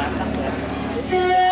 Voilà, parfait. C'est...